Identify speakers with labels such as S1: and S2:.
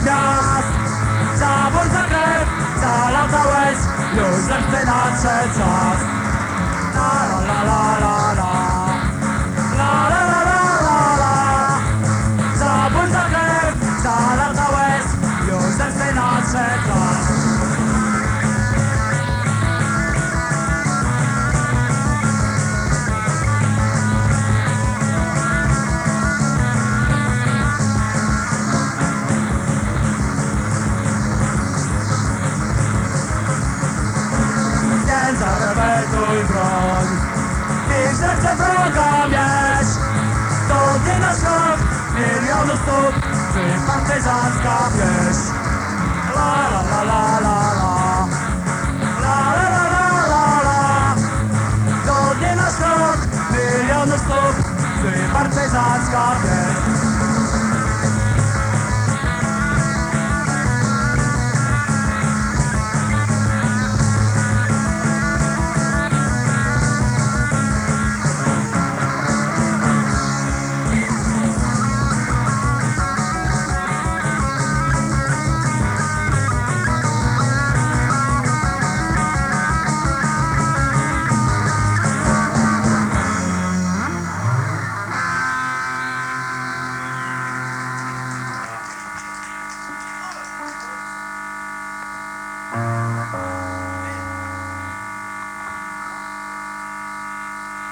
S1: gwiazd. Za bój, za krew, za lata łez Już zaczyna się czas. Milionu stóp Czy partyzancka pieśń La la la la la la. La la la la la la. To nie nasz krok Milionu stóp Czy partyzancka pieśń